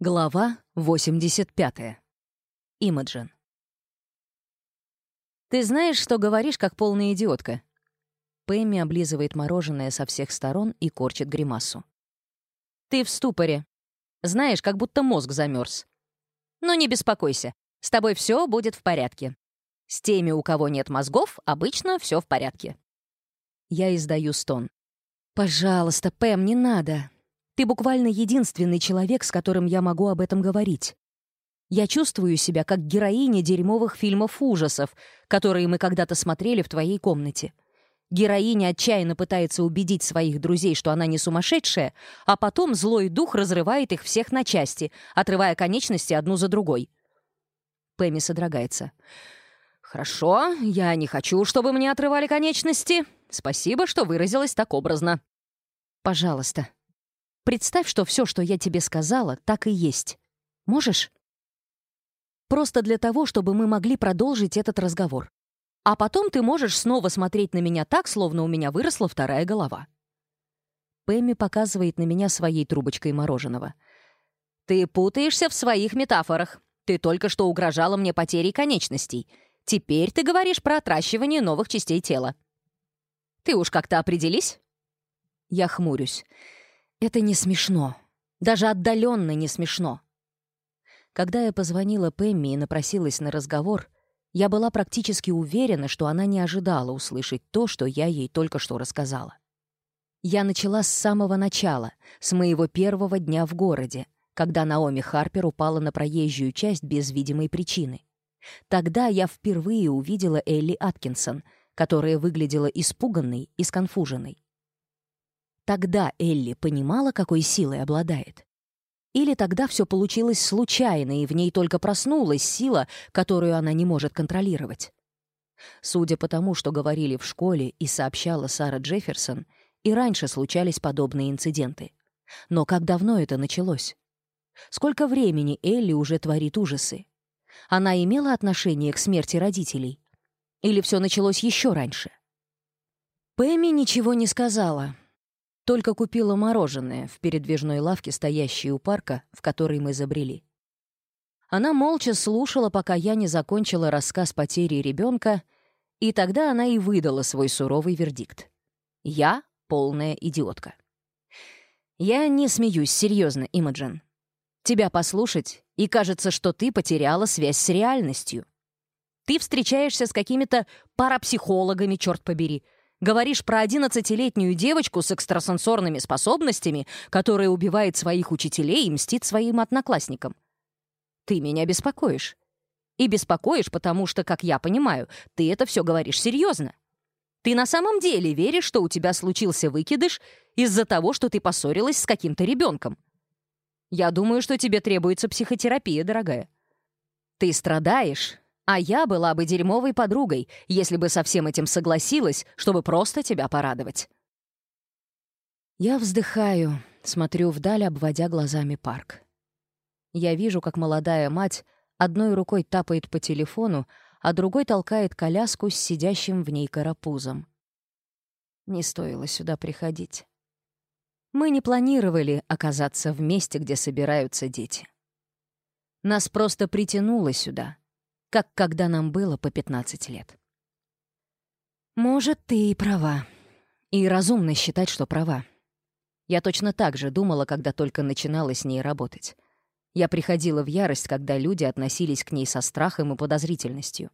Глава 85. Имаджин. «Ты знаешь, что говоришь, как полная идиотка?» Пэмми облизывает мороженое со всех сторон и корчит гримасу. «Ты в ступоре. Знаешь, как будто мозг замерз. Но не беспокойся, с тобой все будет в порядке. С теми, у кого нет мозгов, обычно все в порядке». Я издаю стон. «Пожалуйста, Пэм, не надо. Ты буквально единственный человек, с которым я могу об этом говорить. Я чувствую себя как героиня дерьмовых фильмов ужасов, которые мы когда-то смотрели в твоей комнате. Героиня отчаянно пытается убедить своих друзей, что она не сумасшедшая, а потом злой дух разрывает их всех на части, отрывая конечности одну за другой. Пэмми содрогается. «Хорошо, я не хочу, чтобы мне отрывали конечности. Спасибо, что выразилась так образно». «Пожалуйста», Представь, что все, что я тебе сказала, так и есть. Можешь? Просто для того, чтобы мы могли продолжить этот разговор. А потом ты можешь снова смотреть на меня так, словно у меня выросла вторая голова. Пэмми показывает на меня своей трубочкой мороженого. «Ты путаешься в своих метафорах. Ты только что угрожала мне потерей конечностей. Теперь ты говоришь про отращивание новых частей тела. Ты уж как-то определись?» Я хмурюсь. Это не смешно. Даже отдаленно не смешно. Когда я позвонила Пэмми и напросилась на разговор, я была практически уверена, что она не ожидала услышать то, что я ей только что рассказала. Я начала с самого начала, с моего первого дня в городе, когда Наоми Харпер упала на проезжую часть без видимой причины. Тогда я впервые увидела Элли Аткинсон, которая выглядела испуганной и сконфуженной. Тогда Элли понимала, какой силой обладает. Или тогда все получилось случайно, и в ней только проснулась сила, которую она не может контролировать. Судя по тому, что говорили в школе и сообщала Сара Джефферсон, и раньше случались подобные инциденты. Но как давно это началось? Сколько времени Элли уже творит ужасы? Она имела отношение к смерти родителей? Или все началось еще раньше? Пэмми ничего не сказала, только купила мороженое в передвижной лавке, стоящей у парка, в который мы забрели. Она молча слушала, пока я не закончила рассказ потери ребенка, и тогда она и выдала свой суровый вердикт. Я — полная идиотка. Я не смеюсь, серьезно, Имаджин. Тебя послушать, и кажется, что ты потеряла связь с реальностью. Ты встречаешься с какими-то парапсихологами, черт побери, Говоришь про 11-летнюю девочку с экстрасенсорными способностями, которая убивает своих учителей и мстит своим одноклассникам. Ты меня беспокоишь. И беспокоишь, потому что, как я понимаю, ты это все говоришь серьезно. Ты на самом деле веришь, что у тебя случился выкидыш из-за того, что ты поссорилась с каким-то ребенком. Я думаю, что тебе требуется психотерапия, дорогая. Ты страдаешь, а я была бы дерьмовой подругой, если бы со всем этим согласилась, чтобы просто тебя порадовать. Я вздыхаю, смотрю вдаль, обводя глазами парк. Я вижу, как молодая мать одной рукой тапает по телефону, а другой толкает коляску с сидящим в ней карапузом. Не стоило сюда приходить. Мы не планировали оказаться в месте, где собираются дети. Нас просто притянуло сюда — как когда нам было по 15 лет. Может, ты и права. И разумно считать, что права. Я точно так же думала, когда только начинала с ней работать. Я приходила в ярость, когда люди относились к ней со страхом и подозрительностью.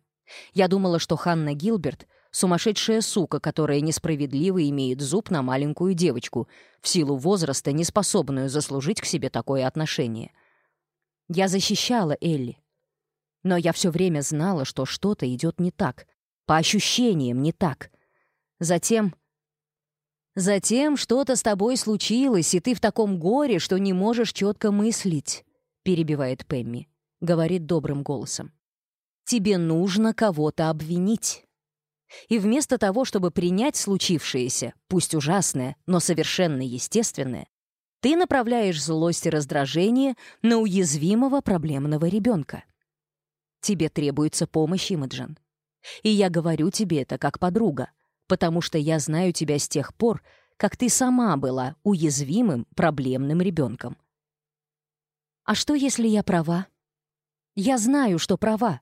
Я думала, что Ханна Гилберт — сумасшедшая сука, которая несправедливо имеет зуб на маленькую девочку, в силу возраста не способную заслужить к себе такое отношение. Я защищала Элли, но я все время знала, что что-то идет не так. По ощущениям не так. Затем... Затем что-то с тобой случилось, и ты в таком горе, что не можешь четко мыслить, перебивает Пэмми, говорит добрым голосом. Тебе нужно кого-то обвинить. И вместо того, чтобы принять случившееся, пусть ужасное, но совершенно естественное, ты направляешь злость и раздражение на уязвимого проблемного ребенка. Тебе требуется помощь, Имаджин. И я говорю тебе это как подруга, потому что я знаю тебя с тех пор, как ты сама была уязвимым, проблемным ребенком. А что, если я права? Я знаю, что права.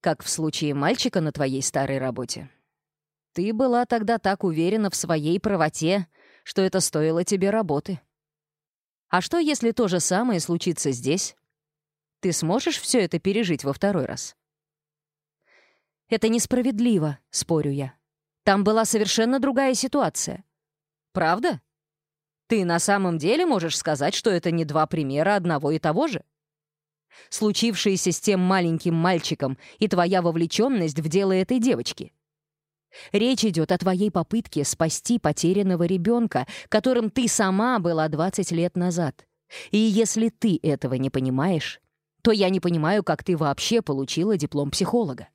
Как в случае мальчика на твоей старой работе. Ты была тогда так уверена в своей правоте, что это стоило тебе работы. А что, если то же самое случится здесь? Ты сможешь все это пережить во второй раз?» «Это несправедливо», — спорю я. «Там была совершенно другая ситуация». «Правда? Ты на самом деле можешь сказать, что это не два примера одного и того же?» случившееся с тем маленьким мальчиком и твоя вовлеченность в дело этой девочки. Речь идет о твоей попытке спасти потерянного ребенка, которым ты сама была 20 лет назад. И если ты этого не понимаешь, то я не понимаю, как ты вообще получила диплом психолога».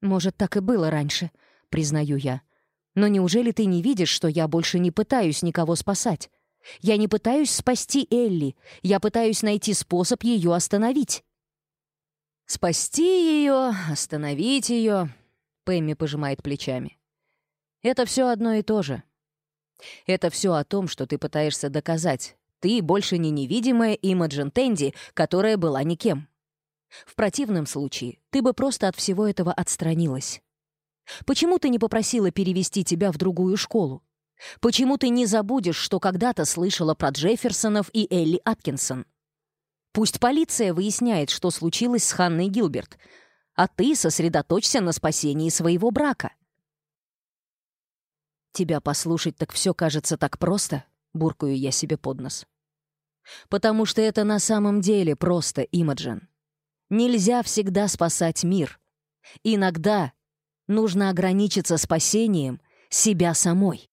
«Может, так и было раньше», — признаю я. «Но неужели ты не видишь, что я больше не пытаюсь никого спасать? Я не пытаюсь спасти Элли. Я пытаюсь найти способ ее остановить». «Спасти ее, остановить ее», — Пэмми пожимает плечами. «Это все одно и то же. Это все о том, что ты пытаешься доказать, ты больше не невидимая Имаджин Тенди, которая была никем. В противном случае ты бы просто от всего этого отстранилась. Почему ты не попросила перевести тебя в другую школу? Почему ты не забудешь, что когда-то слышала про Джефферсонов и Элли Аткинсон? Пусть полиция выясняет, что случилось с Ханной Гилберт, а ты сосредоточься на спасении своего брака. Тебя послушать так все кажется так просто, буркаю я себе под нос. Потому что это на самом деле просто имаджин. Нельзя всегда спасать мир. Иногда нужно ограничиться спасением себя самой.